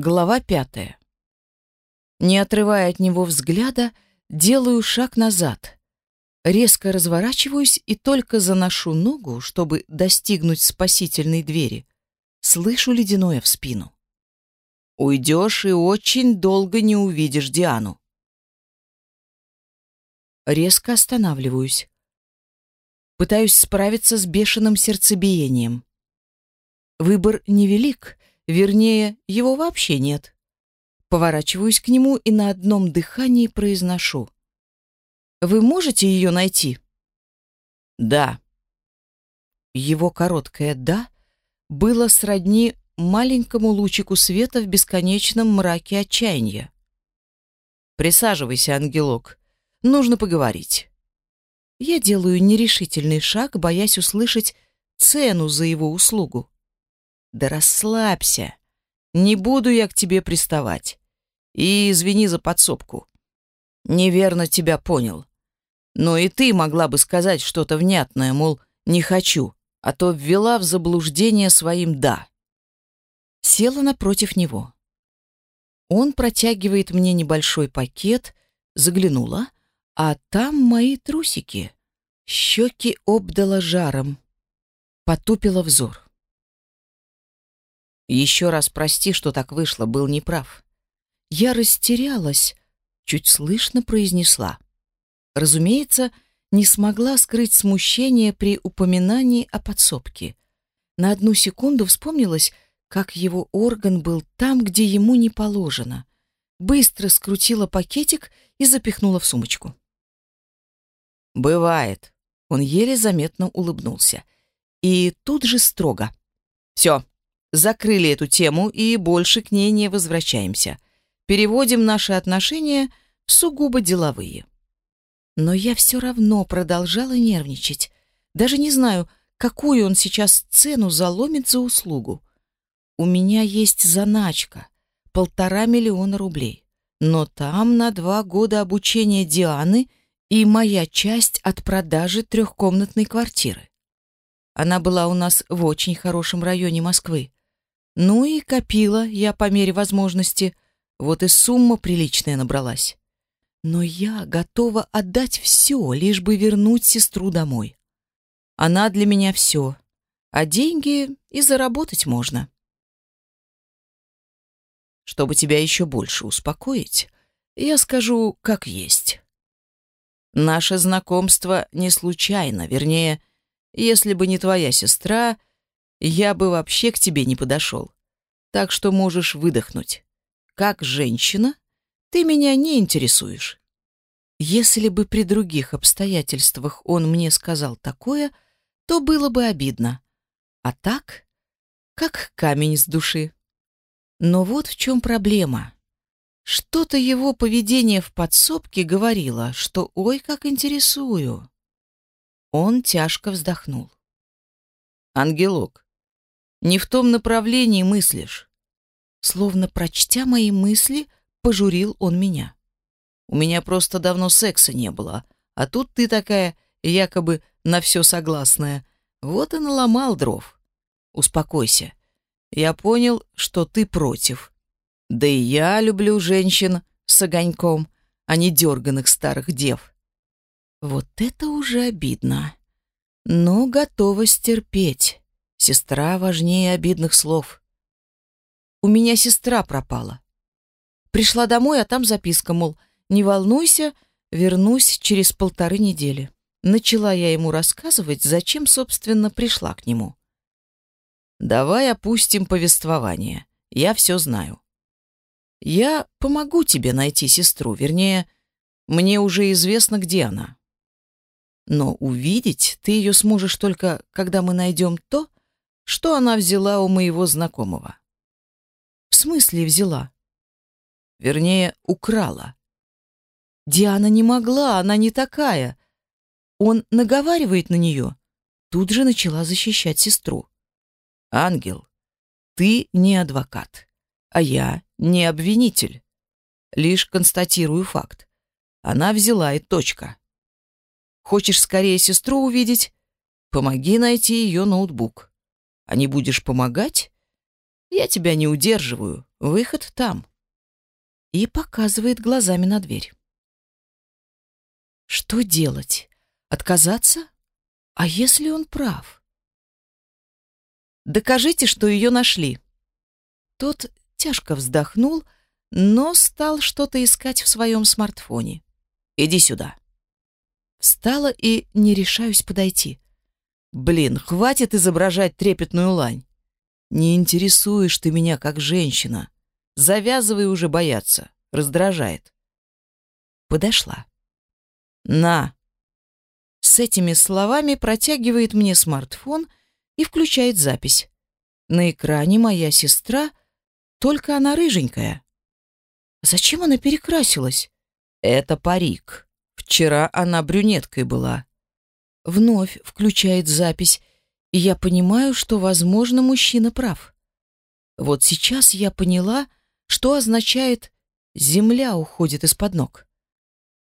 Глава пятая. Не отрывая от него взгляда, делаю шаг назад. Резко разворачиваюсь и только заношу ногу, чтобы достигнуть спасительной двери. Слышу ледяное в спину. Уйдешь и очень долго не увидишь Диану. Резко останавливаюсь. Пытаюсь справиться с бешеным сердцебиением. Выбор невелик, Вернее, его вообще нет. Поворачиваюсь к нему и на одном дыхании произношу. «Вы можете ее найти?» «Да». Его короткое «да» было сродни маленькому лучику света в бесконечном мраке отчаяния. «Присаживайся, ангелок. Нужно поговорить». Я делаю нерешительный шаг, боясь услышать цену за его услугу. Да расслабься. Не буду я к тебе приставать. И извини за подсобку. Неверно тебя понял. Но и ты могла бы сказать что-то внятное, мол, не хочу, а то ввела в заблуждение своим «да». Села напротив него. Он протягивает мне небольшой пакет, заглянула, а там мои трусики. Щеки обдала жаром. Потупила взор. Еще раз прости, что так вышло, был неправ. Я растерялась, чуть слышно произнесла. Разумеется, не смогла скрыть смущение при упоминании о подсобке. На одну секунду вспомнилось, как его орган был там, где ему не положено. Быстро скрутила пакетик и запихнула в сумочку. «Бывает», — он еле заметно улыбнулся. И тут же строго. «Все, закрыли эту тему и больше к ней не возвращаемся. Переводим наши отношения в сугубо деловые. Но я все равно продолжала нервничать. Даже не знаю, какую он сейчас цену заломит за услугу. У меня есть заначка — полтора миллиона рублей. Но там на два года обучения Дианы и моя часть от продажи трехкомнатной квартиры. Она была у нас в очень хорошем районе Москвы. Ну и копила я по мере возможности. Вот и сумма приличная набралась. Но я готова отдать все, лишь бы вернуть сестру домой. Она для меня все, а деньги и заработать можно. Чтобы тебя еще больше успокоить, я скажу, как есть. Наше знакомство не случайно, вернее, если бы не твоя сестра, я бы вообще к тебе не подошел. Так что можешь выдохнуть. Как женщина, ты меня не интересуешь. Если бы при других обстоятельствах он мне сказал такое, то было бы обидно. А так, как камень с души. Но вот в чем проблема. Что-то его поведение в подсобке говорило, что «ой, как интересую». Он тяжко вздохнул. «Ангелок, не в том направлении мыслишь. Словно прочтя мои мысли, пожурил он меня. У меня просто давно секса не было, а тут ты такая якобы на все согласная. Вот и наломал дров. Успокойся. Я понял, что ты против. Да и я люблю женщин с огоньком, а не дерганых старых дев. Вот это уже обидно. Но готова стерпеть. Сестра важнее обидных слов. У меня сестра пропала. Пришла домой, а там записка, мол, не волнуйся, вернусь через полторы недели. Начала я ему рассказывать, зачем, собственно, пришла к нему. Давай опустим повествование. Я все знаю. Я помогу тебе найти сестру, вернее, мне уже известно, где она. Но увидеть ты ее сможешь только, когда мы найдем то, что она взяла у моего знакомого. В смысле взяла? Вернее, украла. Диана не могла, она не такая. Он наговаривает на нее. Тут же начала защищать сестру. Ангел, ты не адвокат, а я не обвинитель. Лишь констатирую факт. Она взяла и точка. Хочешь скорее сестру увидеть? Помоги найти ее ноутбук а не будешь помогать, Я тебя не удерживаю. Выход там. И показывает глазами на дверь. Что делать? Отказаться? А если он прав? Докажите, что ее нашли. Тот тяжко вздохнул, но стал что-то искать в своем смартфоне. Иди сюда. Встала и не решаюсь подойти. Блин, хватит изображать трепетную лань. Не интересуешь ты меня как женщина. Завязывай уже бояться. Раздражает. Подошла. На. С этими словами протягивает мне смартфон и включает запись. На экране моя сестра, только она рыженькая. Зачем она перекрасилась? Это парик. Вчера она брюнеткой была. Вновь включает запись и я понимаю, что, возможно, мужчина прав. Вот сейчас я поняла, что означает «земля уходит из-под ног».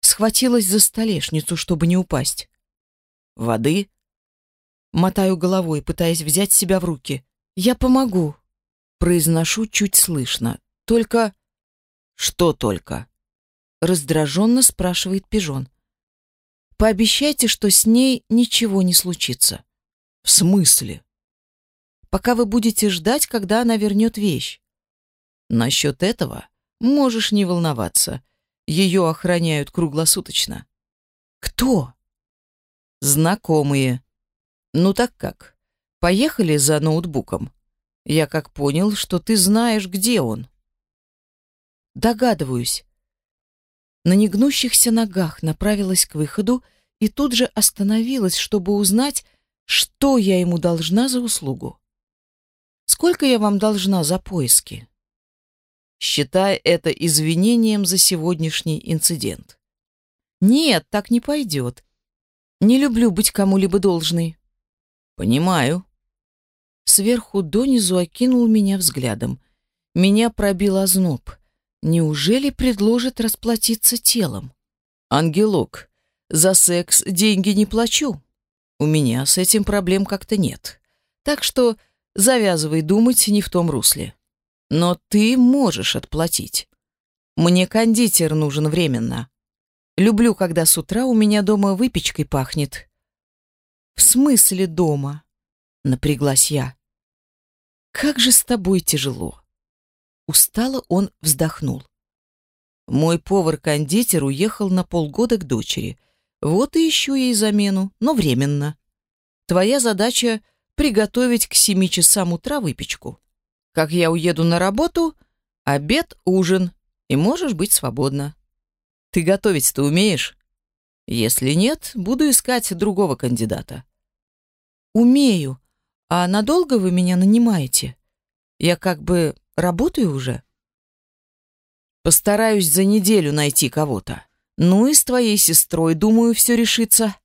Схватилась за столешницу, чтобы не упасть. «Воды?» Мотаю головой, пытаясь взять себя в руки. «Я помогу», — произношу чуть слышно. «Только...» «Что только?» Раздраженно спрашивает пижон. «Пообещайте, что с ней ничего не случится». В смысле? Пока вы будете ждать, когда она вернет вещь. Насчет этого можешь не волноваться. Ее охраняют круглосуточно. Кто? Знакомые. Ну так как? Поехали за ноутбуком. Я как понял, что ты знаешь, где он. Догадываюсь. На негнущихся ногах направилась к выходу и тут же остановилась, чтобы узнать, что я ему должна за услугу? Сколько я вам должна за поиски? Считай это извинением за сегодняшний инцидент. Нет, так не пойдет. Не люблю быть кому-либо должной. Понимаю. Сверху донизу окинул меня взглядом. Меня пробил озноб. Неужели предложит расплатиться телом? Ангелок, за секс деньги не плачу. У меня с этим проблем как-то нет. Так что завязывай думать не в том русле. Но ты можешь отплатить. Мне кондитер нужен временно. Люблю, когда с утра у меня дома выпечкой пахнет. В смысле дома? Напряглась я. Как же с тобой тяжело. Устало он вздохнул. Мой повар-кондитер уехал на полгода к дочери, вот и ищу ей замену, но временно. Твоя задача — приготовить к семи часам утра выпечку. Как я уеду на работу, обед, ужин, и можешь быть свободна. Ты готовить-то умеешь? Если нет, буду искать другого кандидата. Умею. А надолго вы меня нанимаете? Я как бы работаю уже. Постараюсь за неделю найти кого-то. Ну и с твоей сестрой, думаю, все решится.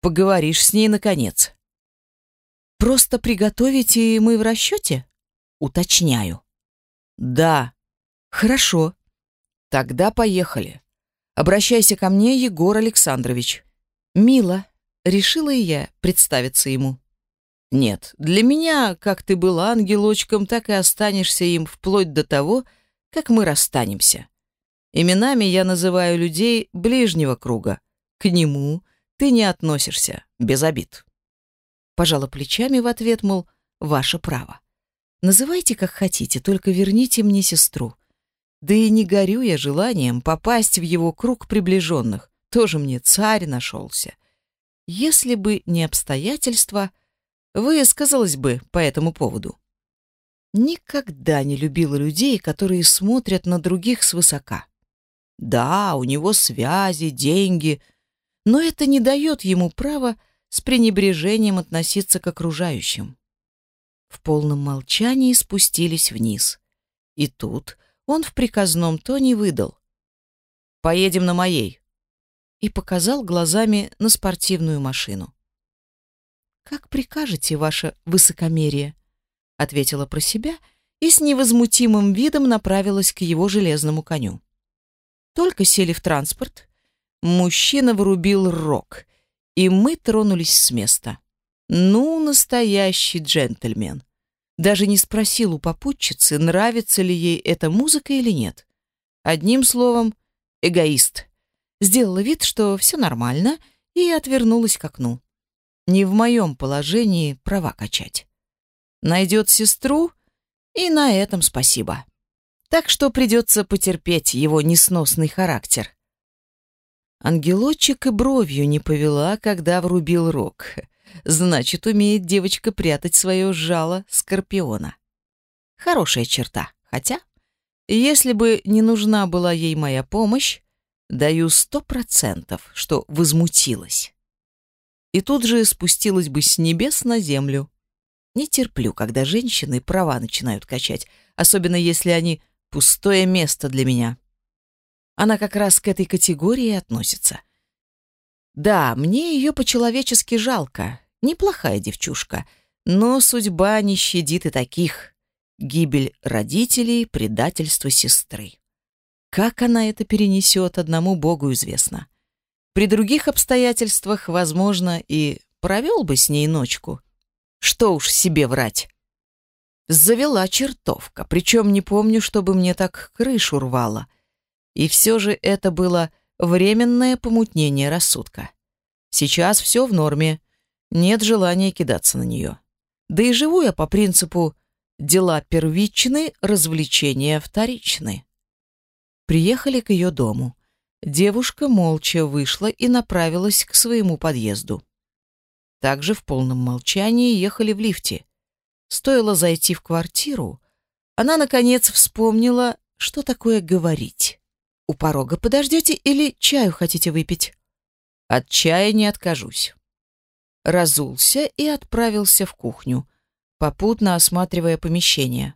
Поговоришь с ней наконец. Просто приготовите, и мы в расчете? Уточняю. Да. Хорошо. Тогда поехали. Обращайся ко мне, Егор Александрович. Мила, решила я представиться ему. Нет, для меня, как ты был ангелочком, так и останешься им вплоть до того, как мы расстанемся. Именами я называю людей ближнего круга. К нему ты не относишься, без обид. Пожала плечами в ответ, мол, ваше право. Называйте как хотите, только верните мне сестру. Да и не горю я желанием попасть в его круг приближенных. Тоже мне царь нашелся. Если бы не обстоятельства, высказалась бы по этому поводу. Никогда не любила людей, которые смотрят на других свысока. Да, у него связи, деньги, но это не дает ему права с пренебрежением относиться к окружающим. В полном молчании спустились вниз. И тут он в приказном тоне выдал. «Поедем на моей» и показал глазами на спортивную машину. «Как прикажете, ваше высокомерие?» ответила про себя и с невозмутимым видом направилась к его железному коню. Только сели в транспорт, мужчина вырубил рог, и мы тронулись с места. Ну, настоящий джентльмен. Даже не спросил у попутчицы, нравится ли ей эта музыка или нет. Одним словом, эгоист. Сделала вид, что все нормально, и отвернулась к окну. Не в моем положении права качать. Найдет сестру, и на этом спасибо. Так что придется потерпеть его несносный характер. Ангелочек и бровью не повела, когда врубил рог. Значит, умеет девочка прятать свое жало скорпиона. Хорошая черта, хотя, если бы не нужна была ей моя помощь, даю сто процентов, что возмутилась. И тут же спустилась бы с небес на землю. Не терплю, когда женщины права начинают качать, особенно если они пустое место для меня. Она как раз к этой категории относится. Да, мне ее по-человечески жалко. Неплохая девчушка. Но судьба не щадит и таких. Гибель родителей, предательство сестры. Как она это перенесет, одному Богу известно. При других обстоятельствах, возможно, и провел бы с ней ночку. Что уж себе врать. Завела чертовка, причем не помню, чтобы мне так крышу рвало. И все же это было временное помутнение рассудка. Сейчас все в норме, нет желания кидаться на нее. Да и живу я по принципу «дела первичны, развлечения вторичны». Приехали к ее дому. Девушка молча вышла и направилась к своему подъезду. Также в полном молчании ехали в лифте. Стоило зайти в квартиру, она, наконец, вспомнила, что такое говорить. У порога подождете или чаю хотите выпить? От чая не откажусь. Разулся и отправился в кухню, попутно осматривая помещение.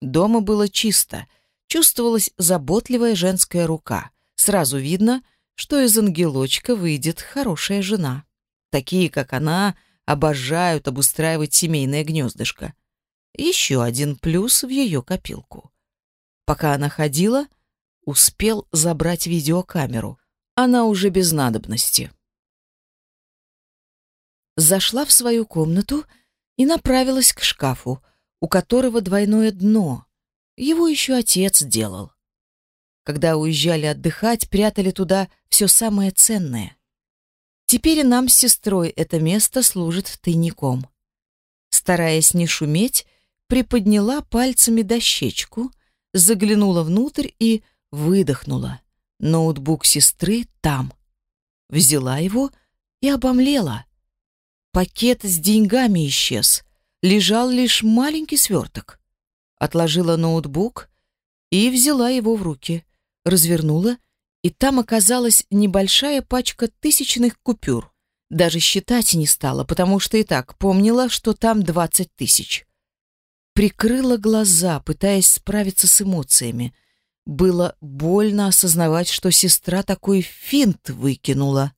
Дома было чисто, чувствовалась заботливая женская рука. Сразу видно, что из ангелочка выйдет хорошая жена. Такие, как она, обожают обустраивать семейное гнездышко. Еще один плюс в ее копилку. Пока она ходила, успел забрать видеокамеру. Она уже без надобности. Зашла в свою комнату и направилась к шкафу, у которого двойное дно. Его еще отец делал. Когда уезжали отдыхать, прятали туда все самое ценное. Теперь и нам с сестрой это место служит тайником. Стараясь не шуметь, приподняла пальцами дощечку, заглянула внутрь и выдохнула. Ноутбук сестры там. Взяла его и обомлела. Пакет с деньгами исчез. Лежал лишь маленький сверток. Отложила ноутбук и взяла его в руки. Развернула, и там оказалась небольшая пачка тысячных купюр. Даже считать не стала, потому что и так помнила, что там двадцать тысяч. Прикрыла глаза, пытаясь справиться с эмоциями — было больно осознавать, что сестра такой финт выкинула.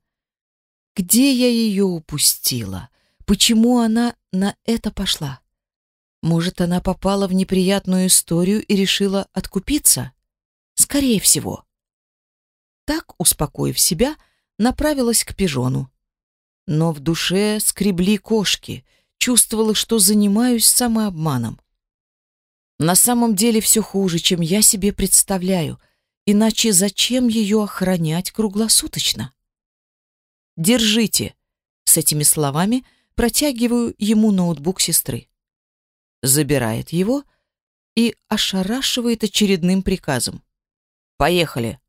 Где я ее упустила? Почему она на это пошла? Может, она попала в неприятную историю и решила откупиться? Скорее всего. Так, успокоив себя, направилась к пижону. Но в душе скребли кошки, чувствовала, что занимаюсь самообманом. На самом деле все хуже, чем я себе представляю. Иначе зачем ее охранять круглосуточно? Держите. С этими словами протягиваю ему ноутбук сестры. Забирает его и ошарашивает очередным приказом. Поехали.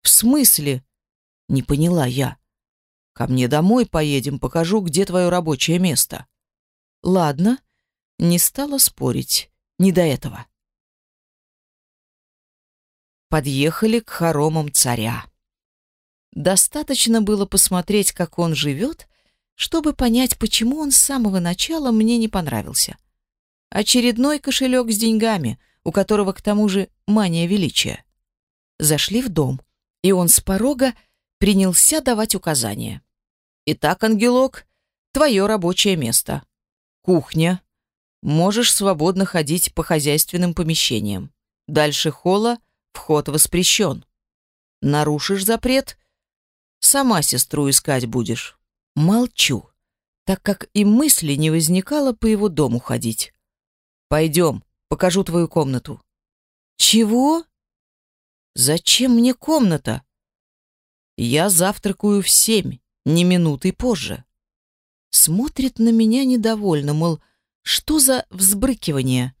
В смысле? Не поняла я. Ко мне домой поедем, покажу, где твое рабочее место. Ладно, не стала спорить не до этого. Подъехали к хоромам царя. Достаточно было посмотреть, как он живет, чтобы понять, почему он с самого начала мне не понравился. Очередной кошелек с деньгами, у которого к тому же мания величия. Зашли в дом, и он с порога принялся давать указания. «Итак, ангелок, твое рабочее место. Кухня, Можешь свободно ходить по хозяйственным помещениям. Дальше холла вход воспрещен. Нарушишь запрет — сама сестру искать будешь. Молчу, так как и мысли не возникало по его дому ходить. Пойдем, покажу твою комнату. Чего? Зачем мне комната? Я завтракаю в семь, не минутой позже. Смотрит на меня недовольно, мол, что за взбрыкивание?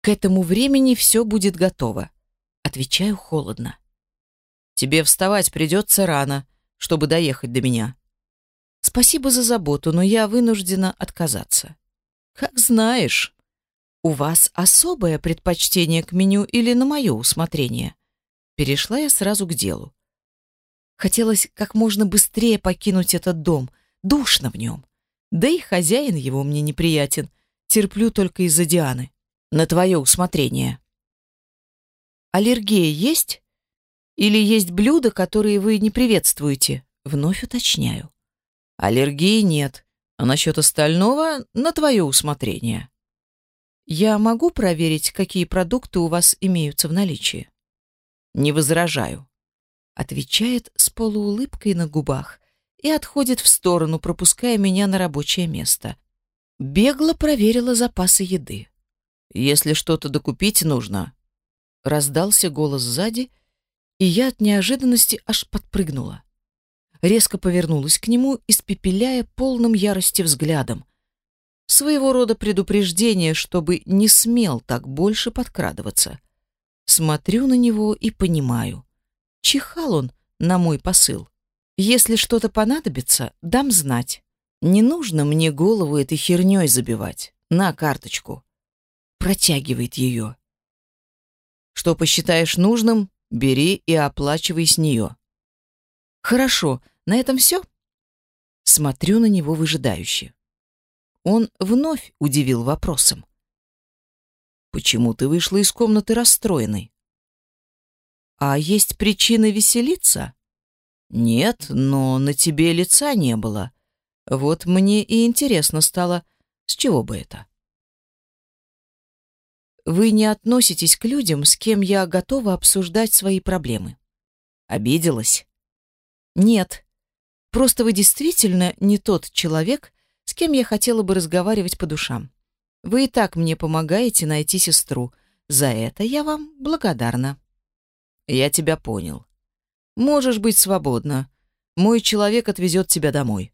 К этому времени все будет готово. Отвечаю холодно. Тебе вставать придется рано, чтобы доехать до меня. Спасибо за заботу, но я вынуждена отказаться. Как знаешь. У вас особое предпочтение к меню или на мое усмотрение? Перешла я сразу к делу. Хотелось как можно быстрее покинуть этот дом, душно в нем. Да и хозяин его мне неприятен. Терплю только из-за Дианы. На твое усмотрение. Аллергия есть? Или есть блюда, которые вы не приветствуете? Вновь уточняю. Аллергии нет, а насчет остального на твое усмотрение. Я могу проверить, какие продукты у вас имеются в наличии? Не возражаю. Отвечает с полуулыбкой на губах, и отходит в сторону, пропуская меня на рабочее место. Бегло проверила запасы еды. «Если что-то докупить нужно...» Раздался голос сзади, и я от неожиданности аж подпрыгнула. Резко повернулась к нему, испепеляя полным ярости взглядом. Своего рода предупреждение, чтобы не смел так больше подкрадываться. Смотрю на него и понимаю. Чихал он на мой посыл. Если что-то понадобится, дам знать. Не нужно мне голову этой херней забивать. На карточку. Протягивает ее. Что посчитаешь нужным, бери и оплачивай с нее. Хорошо, на этом все? Смотрю на него выжидающе. Он вновь удивил вопросом. Почему ты вышла из комнаты расстроенной? А есть причины веселиться? Нет, но на тебе лица не было. Вот мне и интересно стало, с чего бы это? Вы не относитесь к людям, с кем я готова обсуждать свои проблемы. Обиделась? Нет. Просто вы действительно не тот человек, с кем я хотела бы разговаривать по душам. Вы и так мне помогаете найти сестру. За это я вам благодарна. Я тебя понял. Можешь быть свободна. Мой человек отвезет тебя домой.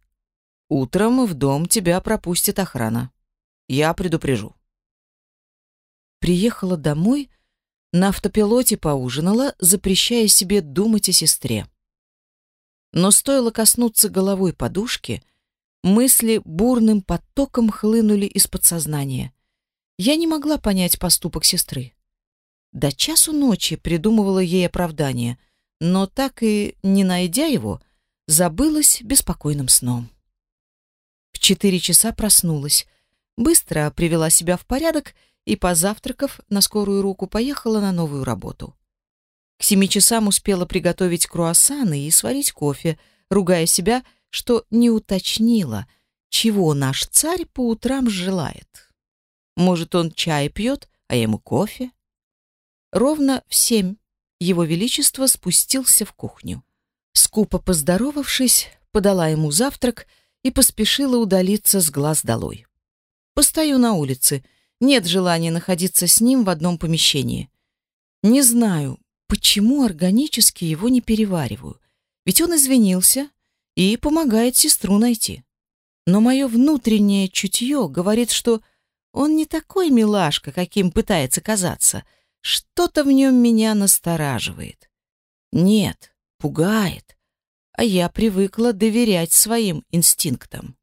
Утром в дом тебя пропустит охрана. Я предупрежу. Приехала домой, на автопилоте поужинала, запрещая себе думать о сестре. Но стоило коснуться головой подушки, мысли бурным потоком хлынули из подсознания. Я не могла понять поступок сестры. До часу ночи придумывала ей оправдание — но так и не найдя его, забылась беспокойным сном. В четыре часа проснулась, быстро привела себя в порядок и, позавтракав, на скорую руку поехала на новую работу. К семи часам успела приготовить круассаны и сварить кофе, ругая себя, что не уточнила, чего наш царь по утрам желает. Может, он чай пьет, а ему кофе? Ровно в семь его Величество спустился в кухню. Скупо поздоровавшись, подала ему завтрак и поспешила удалиться с глаз долой. Постою на улице, нет желания находиться с ним в одном помещении. Не знаю, почему органически его не перевариваю, ведь он извинился и помогает сестру найти. Но мое внутреннее чутье говорит, что он не такой милашка, каким пытается казаться — что-то в нем меня настораживает. Нет, пугает. А я привыкла доверять своим инстинктам.